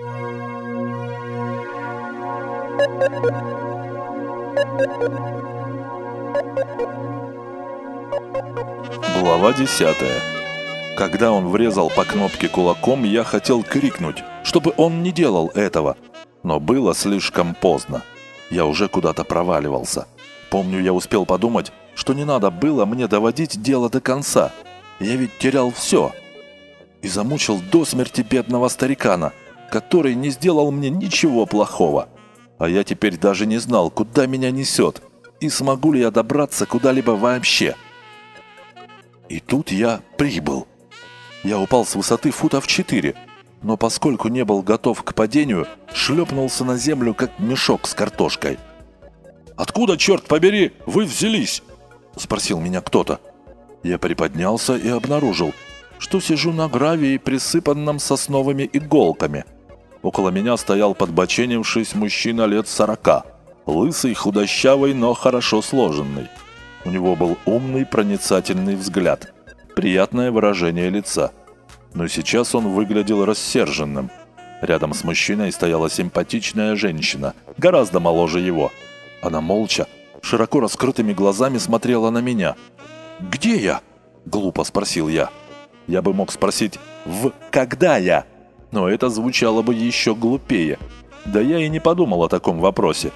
Глава 10. Когда он врезал по кнопке кулаком, я хотел крикнуть, чтобы он не делал этого. Но было слишком поздно. Я уже куда-то проваливался. Помню, я успел подумать, что не надо было мне доводить дело до конца. Я ведь терял все. И замучил до смерти бедного старикана, который не сделал мне ничего плохого. А я теперь даже не знал, куда меня несет, и смогу ли я добраться куда-либо вообще. И тут я прибыл. Я упал с высоты футов 4, но поскольку не был готов к падению, шлепнулся на землю, как мешок с картошкой. «Откуда, черт побери, вы взялись?» – спросил меня кто-то. Я приподнялся и обнаружил, что сижу на гравии, присыпанном сосновыми иголками. Около меня стоял подбоченившись мужчина лет сорока, лысый, худощавый, но хорошо сложенный. У него был умный, проницательный взгляд, приятное выражение лица. Но сейчас он выглядел рассерженным. Рядом с мужчиной стояла симпатичная женщина, гораздо моложе его. Она молча, широко раскрытыми глазами смотрела на меня. «Где я?» – глупо спросил я. Я бы мог спросить «В когда я?» Но это звучало бы еще глупее. Да я и не подумал о таком вопросе.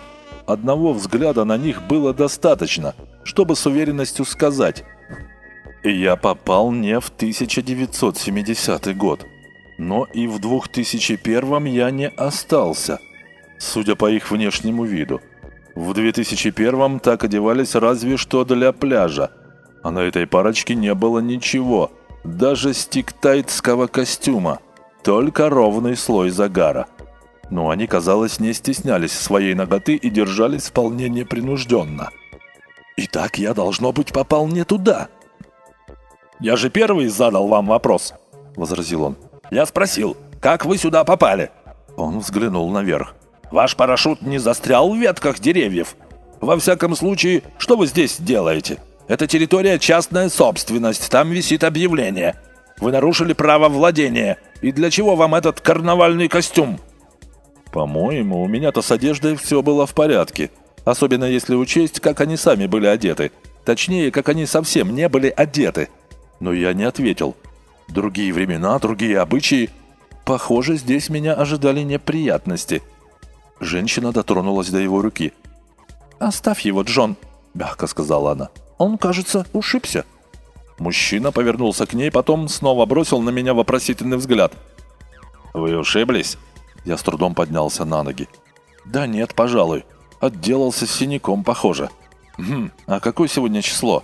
Одного взгляда на них было достаточно – чтобы с уверенностью сказать «Я попал не в 1970 год, но и в 2001 я не остался, судя по их внешнему виду. В 2001 так одевались разве что для пляжа, а на этой парочке не было ничего, даже стиктайтского костюма, только ровный слой загара. Но они, казалось, не стеснялись своей ноготы и держались вполне непринужденно – Итак, я, должно быть, попал не туда. «Я же первый задал вам вопрос», — возразил он. «Я спросил, как вы сюда попали?» Он взглянул наверх. «Ваш парашют не застрял в ветках деревьев? Во всяком случае, что вы здесь делаете? Это территория частная собственность, там висит объявление. Вы нарушили право владения. И для чего вам этот карнавальный костюм?» «По-моему, у меня-то с одеждой все было в порядке», Особенно если учесть, как они сами были одеты. Точнее, как они совсем не были одеты. Но я не ответил. Другие времена, другие обычаи. Похоже, здесь меня ожидали неприятности. Женщина дотронулась до его руки. «Оставь его, Джон», — мягко сказала она. «Он, кажется, ушибся». Мужчина повернулся к ней, потом снова бросил на меня вопросительный взгляд. «Вы ушиблись?» Я с трудом поднялся на ноги. «Да нет, пожалуй. Отделался синяком, похоже. Хм, а какое сегодня число?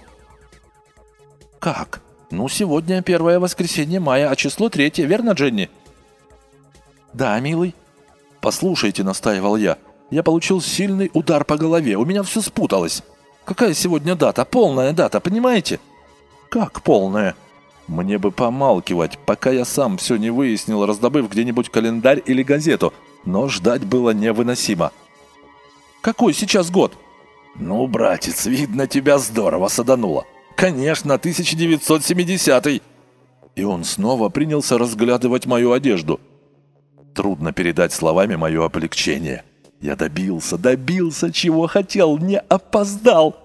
Как? Ну, сегодня первое воскресенье мая, а число третье, верно, Дженни? Да, милый. Послушайте, настаивал я. Я получил сильный удар по голове, у меня все спуталось. Какая сегодня дата? Полная дата, понимаете? Как полная? Мне бы помалкивать, пока я сам все не выяснил, раздобыв где-нибудь календарь или газету, но ждать было невыносимо. Какой сейчас год?» «Ну, братец, видно, тебя здорово садануло. Конечно, 1970-й!» И он снова принялся разглядывать мою одежду. Трудно передать словами мое облегчение. Я добился, добился, чего хотел, не опоздал.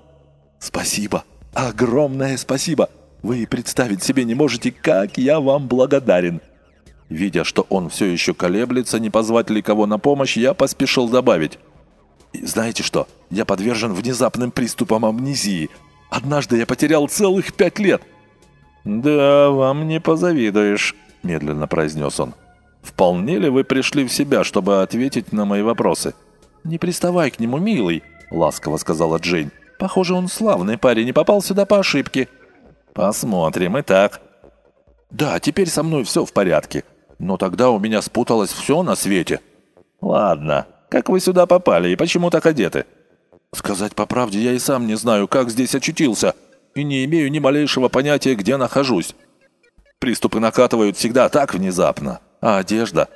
Спасибо, огромное спасибо. Вы представить себе не можете, как я вам благодарен. Видя, что он все еще колеблется, не позвать ли кого на помощь, я поспешил добавить. Знаете что? Я подвержен внезапным приступам амнезии. Однажды я потерял целых пять лет. Да, вам не позавидуешь, медленно произнес он. Вполне ли вы пришли в себя, чтобы ответить на мои вопросы? Не приставай к нему, милый, ласково сказала Джейн. Похоже, он славный парень и попал сюда по ошибке. Посмотрим и так. Да, теперь со мной все в порядке. Но тогда у меня спуталось все на свете. Ладно, как вы сюда попали и почему так одеты?» «Сказать по правде, я и сам не знаю, как здесь очутился, и не имею ни малейшего понятия, где нахожусь. Приступы накатывают всегда так внезапно, а одежда...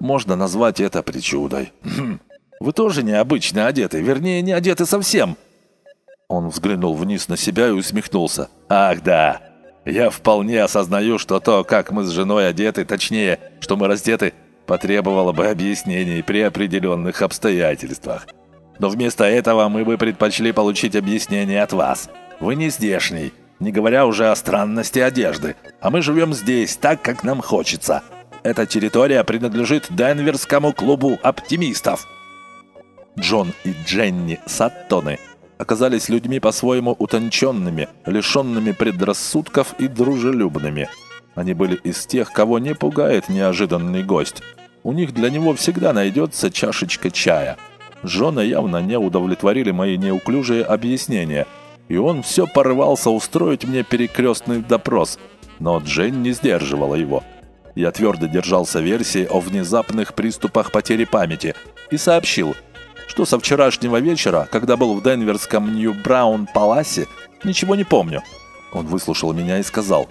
Можно назвать это причудой. Хм. Вы тоже необычно одеты, вернее, не одеты совсем». Он взглянул вниз на себя и усмехнулся. «Ах, да! Я вполне осознаю, что то, как мы с женой одеты, точнее, что мы раздеты, потребовало бы объяснений при определенных обстоятельствах. Но вместо этого мы бы предпочли получить объяснение от вас. Вы не здешний, не говоря уже о странности одежды. А мы живем здесь, так, как нам хочется. Эта территория принадлежит Денверскому клубу оптимистов. Джон и Дженни Саттоны оказались людьми по-своему утонченными, лишенными предрассудков и дружелюбными. Они были из тех, кого не пугает неожиданный гость. У них для него всегда найдется чашечка чая. Джона явно не удовлетворили мои неуклюжие объяснения, и он все порывался устроить мне перекрестный допрос, но Джен не сдерживала его. Я твердо держался версии о внезапных приступах потери памяти и сообщил – что со вчерашнего вечера, когда был в денверском Нью-Браун-Паласе, ничего не помню. Он выслушал меня и сказал,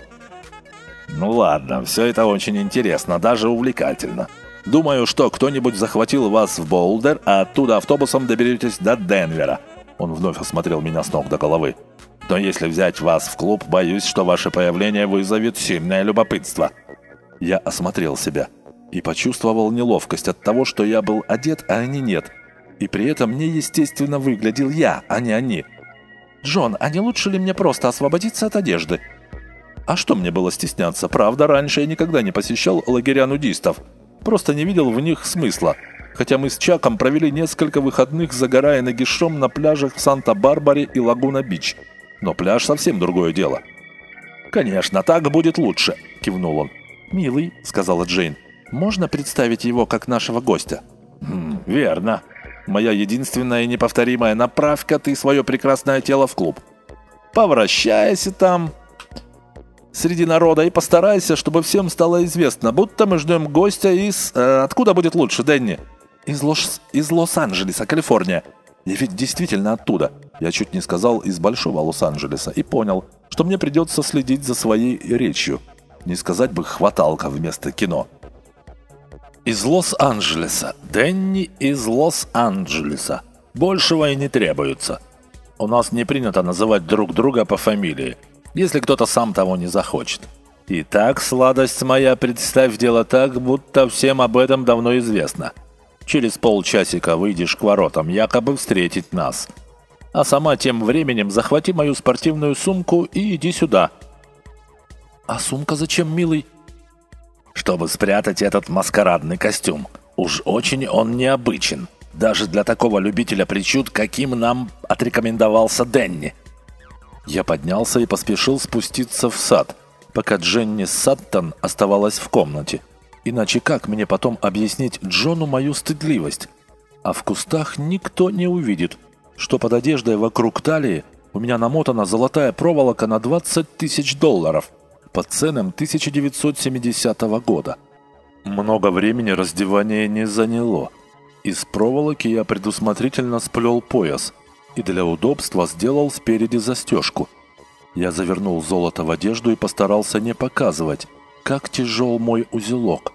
«Ну ладно, все это очень интересно, даже увлекательно. Думаю, что кто-нибудь захватил вас в Болдер, а оттуда автобусом доберетесь до Денвера». Он вновь осмотрел меня с ног до головы. «Но если взять вас в клуб, боюсь, что ваше появление вызовет сильное любопытство». Я осмотрел себя и почувствовал неловкость от того, что я был одет, а они нет – и при этом неестественно выглядел я, а не они. «Джон, а не лучше ли мне просто освободиться от одежды?» А что мне было стесняться? Правда, раньше я никогда не посещал лагеря нудистов. Просто не видел в них смысла. Хотя мы с Чаком провели несколько выходных, загорая нагишом на пляжах в Санта-Барбаре и Лагуна-Бич. Но пляж совсем другое дело. «Конечно, так будет лучше», — кивнул он. «Милый», — сказала Джейн, — «можно представить его как нашего гостя?» «Хм, «Верно», Моя единственная и неповторимая направка ты свое прекрасное тело в клуб. Повращайся там среди народа и постарайся, чтобы всем стало известно, будто мы ждем гостя из... Э, откуда будет лучше, Дэнни? Из, Лос... из Лос-Анджелеса, Калифорния. Я ведь действительно оттуда. Я чуть не сказал из Большого Лос-Анджелеса и понял, что мне придется следить за своей речью. Не сказать бы «хваталка» вместо кино. Из Лос-Анджелеса. Дэнни из Лос-Анджелеса. Большего и не требуется. У нас не принято называть друг друга по фамилии, если кто-то сам того не захочет. Итак, сладость моя, представь дело так, будто всем об этом давно известно. Через полчасика выйдешь к воротам, якобы встретить нас. А сама тем временем захвати мою спортивную сумку и иди сюда. А сумка зачем, милый? Чтобы спрятать этот маскарадный костюм. Уж очень он необычен, даже для такого любителя причуд, каким нам отрекомендовался Денни. Я поднялся и поспешил спуститься в сад, пока Дженни Саттон оставалась в комнате. Иначе как мне потом объяснить Джону мою стыдливость? А в кустах никто не увидит, что под одеждой вокруг талии у меня намотана золотая проволока на 20 тысяч долларов – по ценам 1970 года. Много времени раздевание не заняло. Из проволоки я предусмотрительно сплел пояс и для удобства сделал спереди застежку. Я завернул золото в одежду и постарался не показывать, как тяжел мой узелок.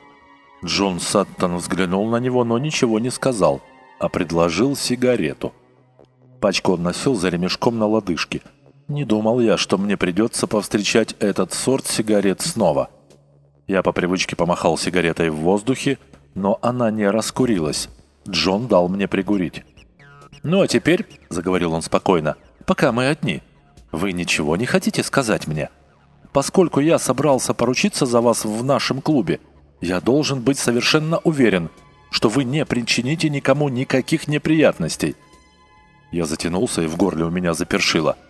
Джон Саттон взглянул на него, но ничего не сказал, а предложил сигарету. Пачку он носил за ремешком на лодыжке – не думал я, что мне придется повстречать этот сорт сигарет снова. Я по привычке помахал сигаретой в воздухе, но она не раскурилась. Джон дал мне пригурить. «Ну а теперь», — заговорил он спокойно, — «пока мы одни, вы ничего не хотите сказать мне? Поскольку я собрался поручиться за вас в нашем клубе, я должен быть совершенно уверен, что вы не причините никому никаких неприятностей». Я затянулся, и в горле у меня запершило —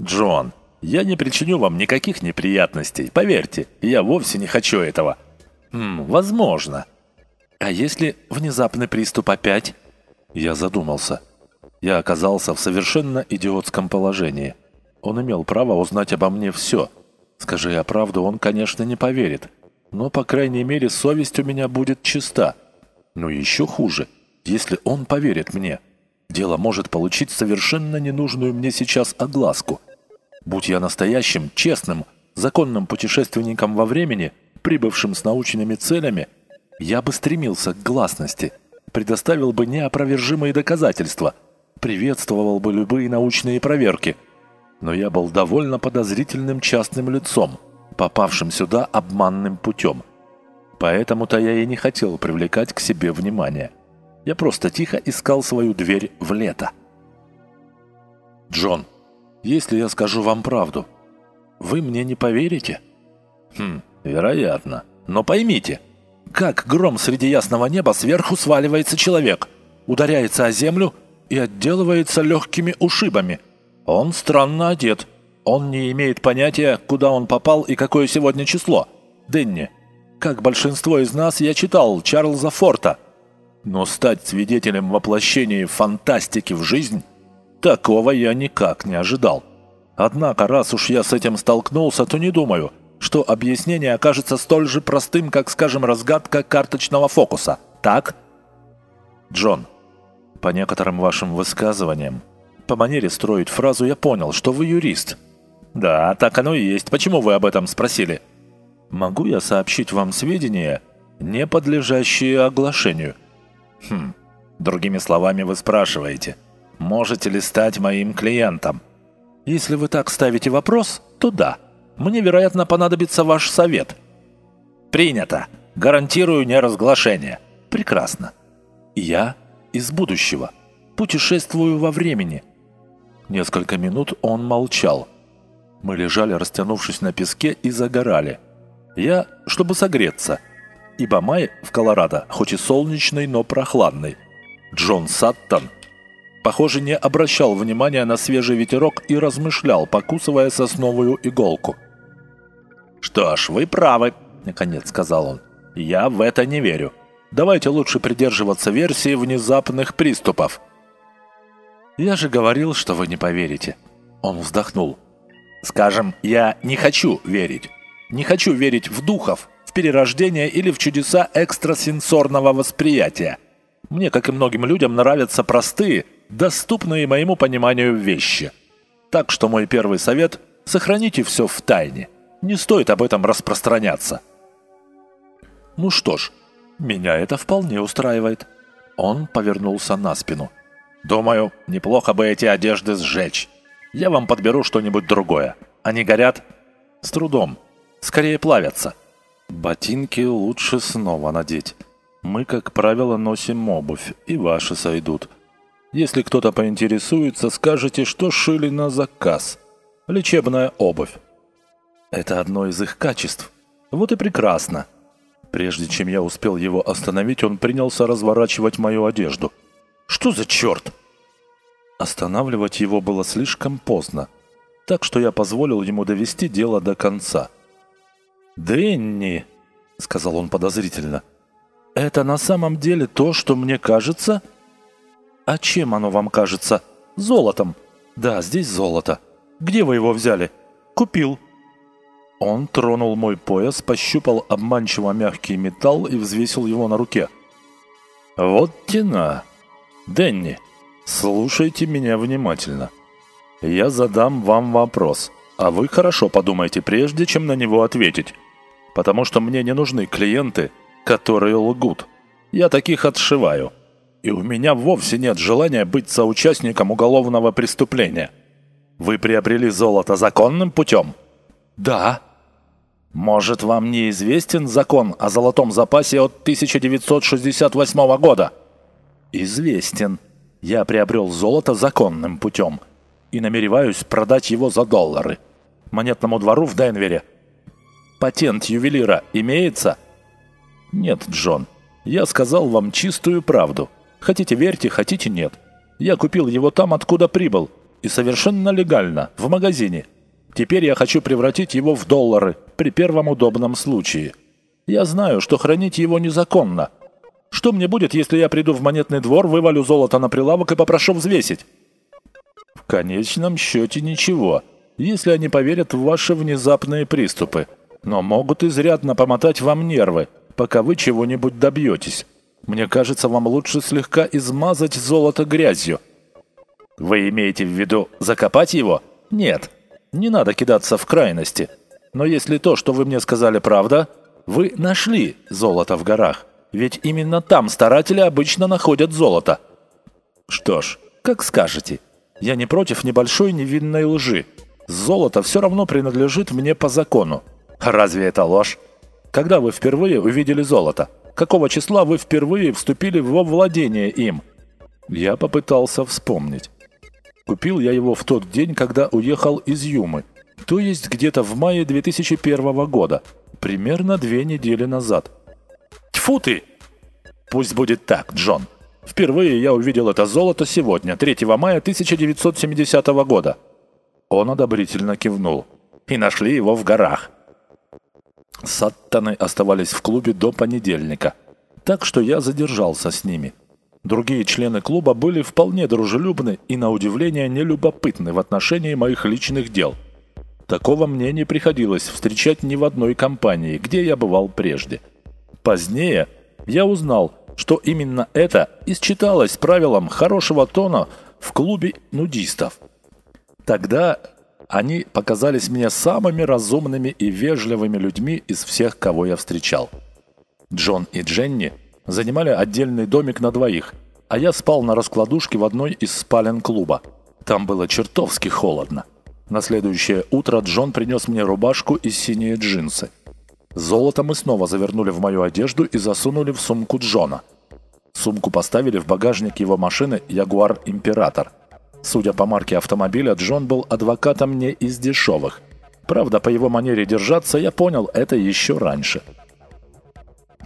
«Джон, я не причиню вам никаких неприятностей, поверьте, я вовсе не хочу этого». «Хм, возможно». «А если внезапный приступ опять?» Я задумался. Я оказался в совершенно идиотском положении. Он имел право узнать обо мне все. Скажи я правду, он, конечно, не поверит. Но, по крайней мере, совесть у меня будет чиста. Но еще хуже, если он поверит мне. Дело может получить совершенно ненужную мне сейчас огласку. Будь я настоящим, честным, законным путешественником во времени, прибывшим с научными целями, я бы стремился к гласности, предоставил бы неопровержимые доказательства, приветствовал бы любые научные проверки. Но я был довольно подозрительным частным лицом, попавшим сюда обманным путем. Поэтому-то я и не хотел привлекать к себе внимание. Я просто тихо искал свою дверь в лето. «Джон, если я скажу вам правду, вы мне не поверите?» «Хм, вероятно. Но поймите, как гром среди ясного неба сверху сваливается человек, ударяется о землю и отделывается легкими ушибами. Он странно одет. Он не имеет понятия, куда он попал и какое сегодня число. Дэнни, как большинство из нас, я читал Чарльза Форта. Но стать свидетелем воплощения фантастики в жизнь, такого я никак не ожидал. Однако, раз уж я с этим столкнулся, то не думаю – что объяснение окажется столь же простым, как, скажем, разгадка карточного фокуса. Так? Джон, по некоторым вашим высказываниям, по манере строить фразу я понял, что вы юрист. Да, так оно и есть. Почему вы об этом спросили? Могу я сообщить вам сведения, не подлежащие оглашению? Хм, другими словами вы спрашиваете, можете ли стать моим клиентом? Если вы так ставите вопрос, то да. Мне, вероятно, понадобится ваш совет». «Принято. Гарантирую неразглашение». «Прекрасно. Я из будущего. Путешествую во времени». Несколько минут он молчал. Мы лежали, растянувшись на песке, и загорали. Я, чтобы согреться, ибо май в Колорадо, хоть и солнечный, но прохладный. Джон Саттон, похоже, не обращал внимания на свежий ветерок и размышлял, покусывая сосновую иголку. «Что ж, вы правы», — наконец сказал он. «Я в это не верю. Давайте лучше придерживаться версии внезапных приступов». «Я же говорил, что вы не поверите». Он вздохнул. «Скажем, я не хочу верить. Не хочу верить в духов, в перерождение или в чудеса экстрасенсорного восприятия. Мне, как и многим людям, нравятся простые, доступные моему пониманию вещи. Так что мой первый совет – сохраните все в тайне. Не стоит об этом распространяться. Ну что ж, меня это вполне устраивает. Он повернулся на спину. Думаю, неплохо бы эти одежды сжечь. Я вам подберу что-нибудь другое. Они горят с трудом. Скорее плавятся. Ботинки лучше снова надеть. Мы, как правило, носим обувь, и ваши сойдут. Если кто-то поинтересуется, скажете, что шили на заказ. Лечебная обувь. Это одно из их качеств. Вот и прекрасно. Прежде чем я успел его остановить, он принялся разворачивать мою одежду. Что за черт? Останавливать его было слишком поздно, так что я позволил ему довести дело до конца. «Дэнни», — сказал он подозрительно, — «это на самом деле то, что мне кажется?» «А чем оно вам кажется? Золотом?» «Да, здесь золото. Где вы его взяли?» «Купил». Он тронул мой пояс, пощупал обманчиво мягкий металл и взвесил его на руке. «Вот тена! Дэнни, слушайте меня внимательно. Я задам вам вопрос, а вы хорошо подумайте, прежде чем на него ответить. Потому что мне не нужны клиенты, которые лгут. Я таких отшиваю. И у меня вовсе нет желания быть соучастником уголовного преступления. Вы приобрели золото законным путем?» «Да», может, вам не известен закон о золотом запасе от 1968 года? Известен. Я приобрел золото законным путем и намереваюсь продать его за доллары. Монетному двору в Денвере. Патент ювелира имеется? Нет, Джон. Я сказал вам чистую правду. Хотите верьте, хотите нет. Я купил его там, откуда прибыл. И совершенно легально, в магазине. Теперь я хочу превратить его в доллары при первом удобном случае. Я знаю, что хранить его незаконно. Что мне будет, если я приду в монетный двор, вывалю золото на прилавок и попрошу взвесить? В конечном счете ничего, если они поверят в ваши внезапные приступы. Но могут изрядно помотать вам нервы, пока вы чего-нибудь добьетесь. Мне кажется, вам лучше слегка измазать золото грязью. Вы имеете в виду закопать его? Нет. Не надо кидаться в крайности. Но если то, что вы мне сказали, правда, вы нашли золото в горах. Ведь именно там старатели обычно находят золото. Что ж, как скажете. Я не против небольшой невинной лжи. Золото все равно принадлежит мне по закону. Разве это ложь? когда вы впервые увидели золото? Какого числа вы впервые вступили во владение им?» Я попытался вспомнить. Купил я его в тот день, когда уехал из Юмы, то есть где-то в мае 2001 года, примерно две недели назад. Тьфу ты! Пусть будет так, Джон. Впервые я увидел это золото сегодня, 3 мая 1970 года. Он одобрительно кивнул. И нашли его в горах. Саттаны оставались в клубе до понедельника, так что я задержался с ними. Другие члены клуба были вполне дружелюбны и, на удивление, нелюбопытны в отношении моих личных дел. Такого мне не приходилось встречать ни в одной компании, где я бывал прежде. Позднее я узнал, что именно это и считалось правилом хорошего тона в клубе нудистов. Тогда они показались мне самыми разумными и вежливыми людьми из всех, кого я встречал. Джон и Дженни занимали отдельный домик на двоих, а я спал на раскладушке в одной из спален клуба. Там было чертовски холодно. На следующее утро Джон принес мне рубашку и синие джинсы. Золото мы снова завернули в мою одежду и засунули в сумку Джона. Сумку поставили в багажник его машины «Ягуар Император», Судя по марке автомобиля, Джон был адвокатом не из дешевых. Правда, по его манере держаться я понял это еще раньше.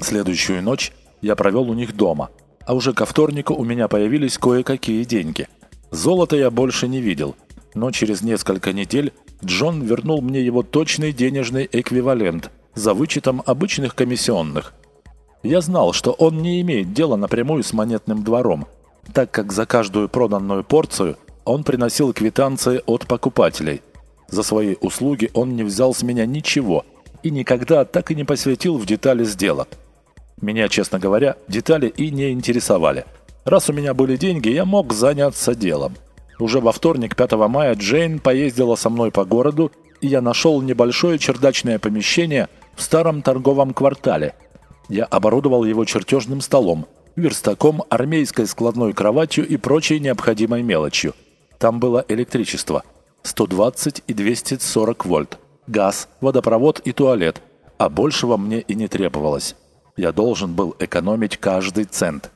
Следующую ночь я провел у них дома, а уже ко вторнику у меня появились кое-какие деньги. Золота я больше не видел, но через несколько недель Джон вернул мне его точный денежный эквивалент за вычетом обычных комиссионных. Я знал, что он не имеет дела напрямую с монетным двором, так как за каждую проданную порцию он приносил квитанции от покупателей. За свои услуги он не взял с меня ничего и никогда так и не посвятил в детали сделок. Меня, честно говоря, детали и не интересовали. Раз у меня были деньги, я мог заняться делом. Уже во вторник, 5 мая, Джейн поездила со мной по городу, и я нашел небольшое чердачное помещение в старом торговом квартале. Я оборудовал его чертежным столом, верстаком, армейской складной кроватью и прочей необходимой мелочью – там было электричество 120 и 240 вольт, газ, водопровод и туалет, а большего мне и не требовалось. Я должен был экономить каждый цент.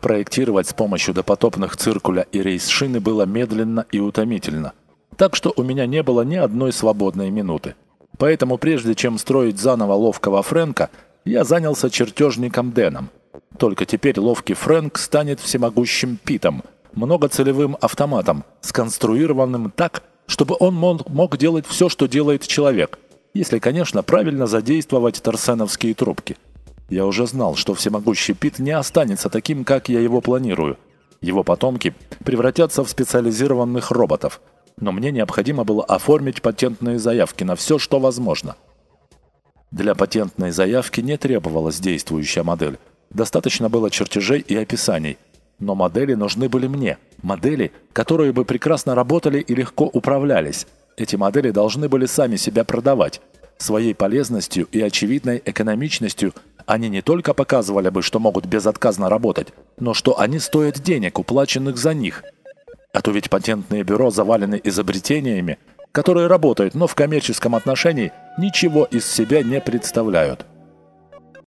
Проектировать с помощью допотопных циркуля и рейс-шины было медленно и утомительно. Так что у меня не было ни одной свободной минуты. Поэтому прежде чем строить заново ловкого Фрэнка, я занялся чертежником Дэном. Только теперь ловкий Фрэнк станет всемогущим Питом – многоцелевым автоматом, сконструированным так, чтобы он мог, делать все, что делает человек, если, конечно, правильно задействовать торсеновские трубки. Я уже знал, что всемогущий Пит не останется таким, как я его планирую. Его потомки превратятся в специализированных роботов. Но мне необходимо было оформить патентные заявки на все, что возможно. Для патентной заявки не требовалась действующая модель. Достаточно было чертежей и описаний – но модели нужны были мне. Модели, которые бы прекрасно работали и легко управлялись. Эти модели должны были сами себя продавать. Своей полезностью и очевидной экономичностью они не только показывали бы, что могут безотказно работать, но что они стоят денег, уплаченных за них. А то ведь патентные бюро завалены изобретениями, которые работают, но в коммерческом отношении ничего из себя не представляют.